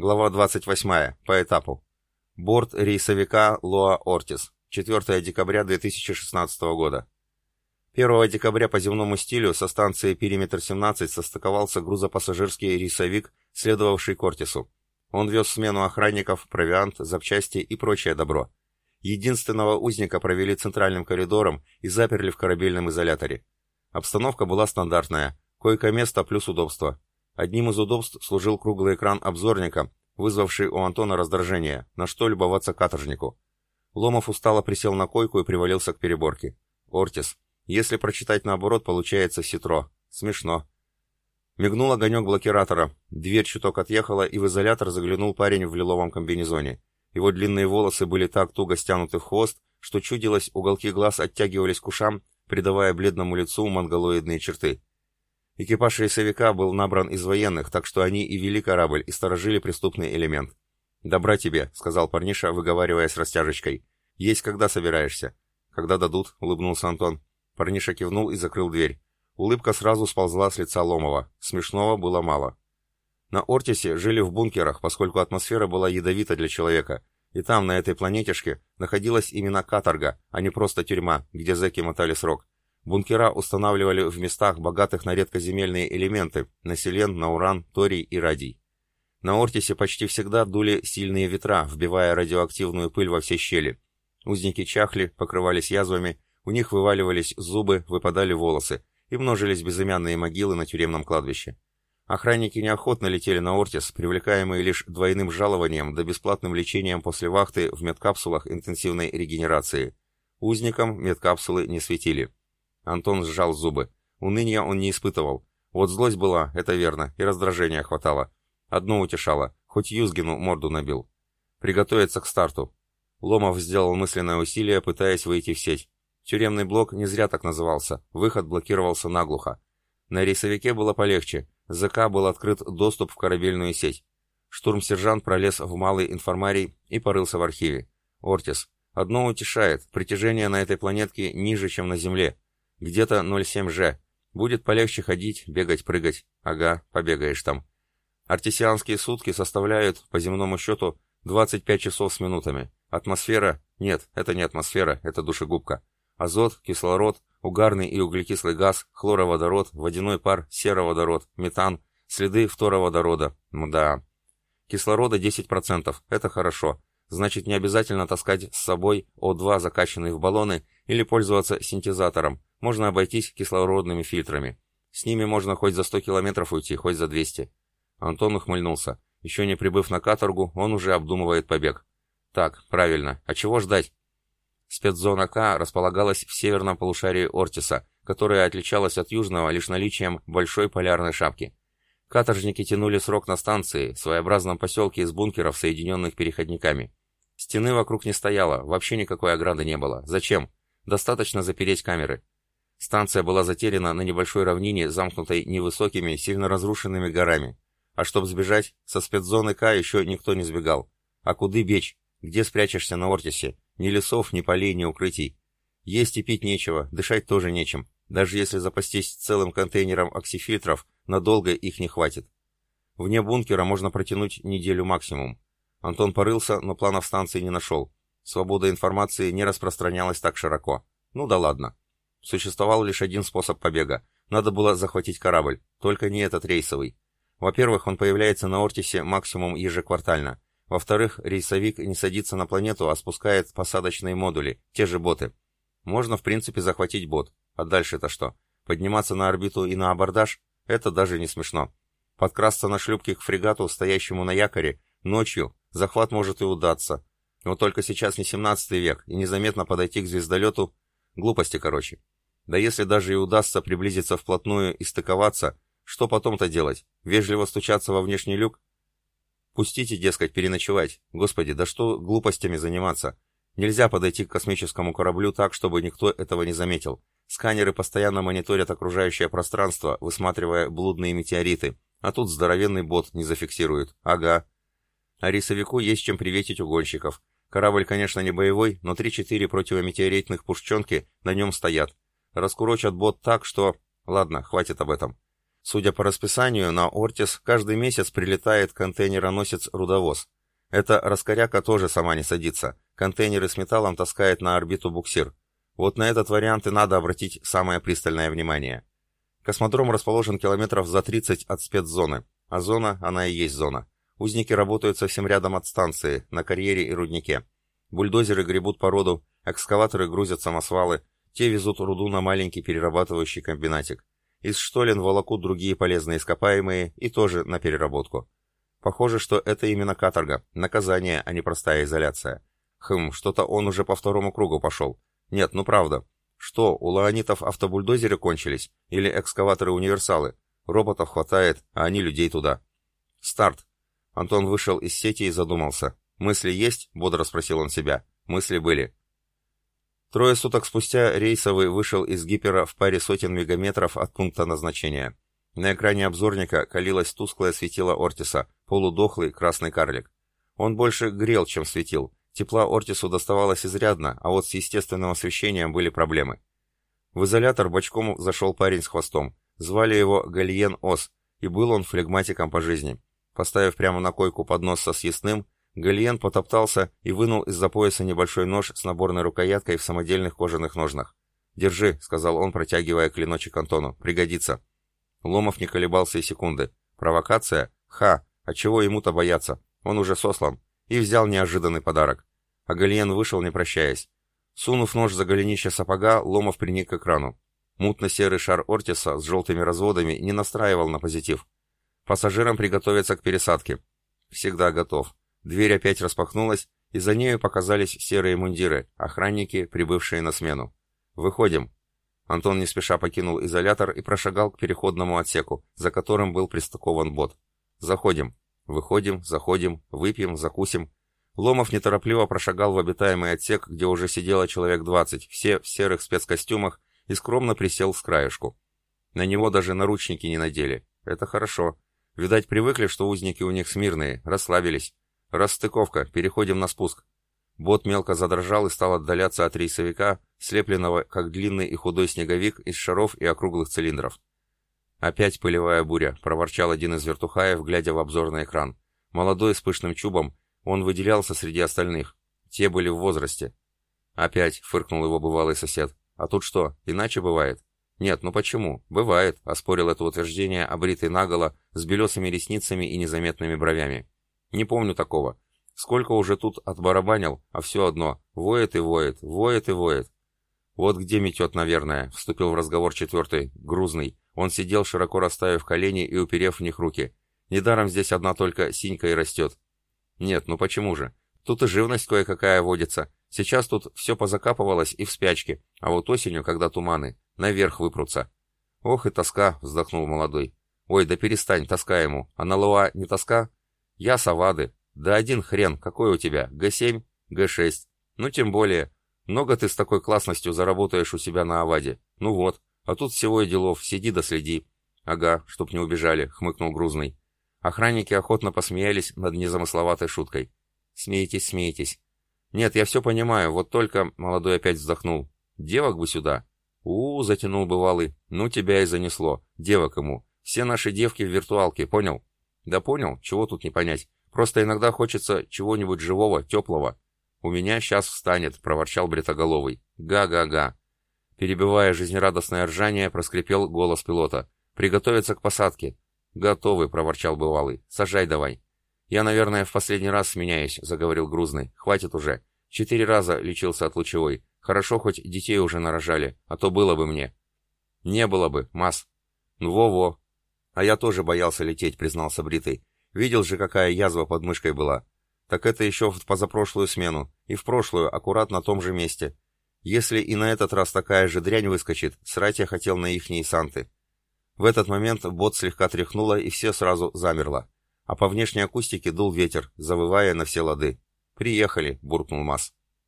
Глава 28. По этапу. Борт рейсовика Лоа Ортис. 4 декабря 2016 года. 1 декабря по земному стилю со станции «Периметр-17» состыковался грузопассажирский рейсовик, следовавший к Ортису. Он вез смену охранников, провиант, запчасти и прочее добро. Единственного узника провели центральным коридором и заперли в корабельном изоляторе. Обстановка была стандартная. Койко-место плюс удобство. Одним из удобств служил круглый экран обзорника, вызвавший у Антона раздражение, на что любоваться каторжнику. Ломов устало присел на койку и привалился к переборке. «Ортис. Если прочитать наоборот, получается Ситро. Смешно». Мигнул огонек блокиратора, дверь чуток отъехала, и в изолятор заглянул парень в лиловом комбинезоне. Его длинные волосы были так туго стянуты в хвост, что чудилось, уголки глаз оттягивались к ушам, придавая бледному лицу монголоидные черты. Экипаж рейсовика был набран из военных, так что они и вели корабль, и сторожили преступный элемент. «Добра тебе», — сказал парниша, выговаривая с растяжечкой. «Есть когда собираешься?» «Когда дадут», — улыбнулся Антон. Парниша кивнул и закрыл дверь. Улыбка сразу сползла с лица Ломова. Смешного было мало. На Ортисе жили в бункерах, поскольку атмосфера была ядовита для человека. И там, на этой планетешке, находилась именно каторга, а не просто тюрьма, где зэки мотали срок. Бункера устанавливали в местах, богатых на редкоземельные элементы, на селен, на уран, торий и радий. На Ортисе почти всегда дули сильные ветра, вбивая радиоактивную пыль во все щели. Узники чахли, покрывались язвами, у них вываливались зубы, выпадали волосы, и множились безымянные могилы на тюремном кладбище. Охранники неохотно летели на Ортис, привлекаемые лишь двойным жалованием да бесплатным лечением после вахты в медкапсулах интенсивной регенерации. Узникам медкапсулы не светили. Антон сжал зубы. Уныния он не испытывал. Вот злость была, это верно, и раздражения хватало. Одно утешало, хоть Юзгину морду набил. Приготовиться к старту. Ломов сделал мысленное усилие, пытаясь выйти в сеть. Тюремный блок не зря так назывался, выход блокировался наглухо. На рейсовике было полегче, ЗК был открыт доступ в корабельную сеть. Штурм-сержант пролез в малый информарий и порылся в архиве. Ортис. Одно утешает, притяжение на этой планетке ниже, чем на Земле. Где-то 0,7G. Будет полегче ходить, бегать, прыгать. Ага, побегаешь там. Артисианские сутки составляют, по земному счету, 25 часов с минутами. Атмосфера? Нет, это не атмосфера, это душегубка. Азот, кислород, угарный и углекислый газ, хлороводород, водяной пар, сероводород, метан, следы фтороводорода. Мда. Кислорода 10%. Это хорошо. Значит, не обязательно таскать с собой О2, закачанный в баллоны, или пользоваться синтезатором, можно обойтись кислородными фильтрами. С ними можно хоть за 100 километров уйти, хоть за 200. Антон ухмыльнулся. Еще не прибыв на каторгу, он уже обдумывает побег. Так, правильно. А чего ждать? Спецзона К располагалась в северном полушарии Ортиса, которая отличалась от южного лишь наличием большой полярной шапки. Каторжники тянули срок на станции, своеобразном поселке из бункеров, соединенных переходниками. Стены вокруг не стояло, вообще никакой ограды не было. Зачем? Достаточно запереть камеры. Станция была затеряна на небольшой равнине, замкнутой невысокими, сильно разрушенными горами. А чтобы сбежать, со спецзоны К еще никто не сбегал. А куды бечь? Где спрячешься на Ортисе? Ни лесов, ни полей, ни укрытий. Есть и пить нечего, дышать тоже нечем. Даже если запастись целым контейнером оксифильтров, надолго их не хватит. Вне бункера можно протянуть неделю максимум. Антон порылся, но планов станции не нашел. Свобода информации не распространялась так широко. Ну да ладно. Существовал лишь один способ побега. Надо было захватить корабль, только не этот рейсовый. Во-первых, он появляется на Ортисе максимум ежеквартально. Во-вторых, рейсовик не садится на планету, а спускает посадочные модули, те же боты. Можно, в принципе, захватить бот. А дальше-то что? Подниматься на орбиту и на абордаж? Это даже не смешно. Подкрасться на шлюпке к фрегату, стоящему на якоре, ночью, захват может и удаться, но только сейчас не 17 век, и незаметно подойти к звездолету — глупости, короче. Да если даже и удастся приблизиться вплотную и стыковаться, что потом-то делать? Вежливо стучаться во внешний люк? Пустите, дескать, переночевать. Господи, да что глупостями заниматься? Нельзя подойти к космическому кораблю так, чтобы никто этого не заметил. Сканеры постоянно мониторят окружающее пространство, высматривая блудные метеориты, а тут здоровенный бот не зафиксирует. Ага, а рисовику есть чем приветить угонщиков. Корабль, конечно, не боевой, но 3-4 противометеоритных пушченки на нем стоят. Раскурочат бот так, что... Ладно, хватит об этом. Судя по расписанию, на Ортис каждый месяц прилетает контейнероносец-рудовоз. Эта раскоряка тоже сама не садится. Контейнеры с металлом таскает на орбиту буксир. Вот на этот вариант и надо обратить самое пристальное внимание. Космодром расположен километров за 30 от спецзоны, а зона, она и есть зона. Узники работают совсем рядом от станции, на карьере и руднике. Бульдозеры гребут породу, экскаваторы грузят самосвалы, те везут руду на маленький перерабатывающий комбинатик. Из штолен волокут другие полезные ископаемые и тоже на переработку. Похоже, что это именно каторга, наказание, а не простая изоляция. Хм, что-то он уже по второму кругу пошел. Нет, ну правда. Что, у лаонитов автобульдозеры кончились? Или экскаваторы-универсалы? Роботов хватает, а они людей туда. Старт. Антон вышел из сети и задумался. «Мысли есть?» — бодро спросил он себя. Мысли были. Трое суток спустя рейсовый вышел из гипера в паре сотен мегаметров от пункта назначения. На экране обзорника калилось тусклое светило Ортиса, полудохлый красный карлик. Он больше грел, чем светил. Тепла Ортису доставалось изрядно, а вот с естественным освещением были проблемы. В изолятор бочком зашел парень с хвостом. Звали его Гальен Ос, и был он флегматиком по жизни. Поставив прямо на койку поднос со съестным, Галиен потоптался и вынул из-за пояса небольшой нож с наборной рукояткой в самодельных кожаных ножнах. «Держи», — сказал он, протягивая клиночек Антону. «Пригодится». Ломов не колебался и секунды. «Провокация? Ха! А чего ему-то бояться? Он уже сослан». И взял неожиданный подарок. А Галиен вышел, не прощаясь. Сунув нож за голенище сапога, Ломов приник к экрану. Мутно-серый шар Ортиса с желтыми разводами не настраивал на позитив. Пассажирам приготовиться к пересадке. Всегда готов. Дверь опять распахнулась, и за нею показались серые мундиры, охранники, прибывшие на смену. «Выходим». Антон не спеша покинул изолятор и прошагал к переходному отсеку, за которым был пристыкован бот. «Заходим». Выходим, заходим, выпьем, закусим. Ломов неторопливо прошагал в обитаемый отсек, где уже сидело человек двадцать, все в серых спецкостюмах, и скромно присел с краешку. На него даже наручники не надели. Это хорошо. Видать, привыкли, что узники у них смирные, расслабились. Расстыковка, переходим на спуск. Бот мелко задрожал и стал отдаляться от рейсовика, слепленного, как длинный и худой снеговик, из шаров и округлых цилиндров. «Опять пылевая буря», — проворчал один из вертухаев, глядя в обзорный экран. Молодой, с пышным чубом, он выделялся среди остальных. Те были в возрасте. «Опять», — фыркнул его бывалый сосед. «А тут что, иначе бывает?» «Нет, ну почему? Бывает», — оспорил это утверждение обритый наголо, с белесыми ресницами и незаметными бровями. «Не помню такого. Сколько уже тут отбарабанил, а все одно. Воет и воет, воет и воет». «Вот где метет, наверное», — вступил в разговор четвертый, грузный. Он сидел, широко расставив колени и уперев в них руки. «Недаром здесь одна только синька и растет». «Нет, ну почему же? Тут и живность кое-какая водится. Сейчас тут все позакапывалось и в спячке, а вот осенью, когда туманы, Наверх выпрутся. Ох и тоска, вздохнул молодой. Ой, да перестань, тоска ему. А на Луа не тоска? Я Савады. Да один хрен, какой у тебя? Г7? Г6. Ну, тем более. Много ты с такой классностью заработаешь у себя на Аваде. Ну вот. А тут всего и делов. Сиди да следи. Ага, чтоб не убежали, хмыкнул грузный. Охранники охотно посмеялись над незамысловатой шуткой. Смеетесь, смеетесь. Нет, я все понимаю, вот только... Молодой опять вздохнул. Девок бы сюда у, затянул бывалый. «Ну, тебя и занесло. Девок ему. Все наши девки в виртуалке, понял?» «Да понял. Чего тут не понять. Просто иногда хочется чего-нибудь живого, теплого». «У меня сейчас встанет», — проворчал Бритоголовый. «Га-га-га». Перебивая жизнерадостное ржание, проскрипел голос пилота. «Приготовиться к посадке». «Готовы», — проворчал бывалый. «Сажай давай». «Я, наверное, в последний раз сменяюсь», — заговорил грузный. «Хватит уже. Четыре раза лечился от лучевой. Хорошо, хоть детей уже нарожали, а то было бы мне. Не было бы, Мас. Ну, во-во. А я тоже боялся лететь, признался Бритый. Видел же, какая язва под мышкой была. Так это еще в позапрошлую смену. И в прошлую, аккурат на том же месте. Если и на этот раз такая же дрянь выскочит, срать я хотел на ихние санты. В этот момент бот слегка тряхнуло, и все сразу замерло. А по внешней акустике дул ветер, завывая на все лады. «Приехали», — буркнул Мас.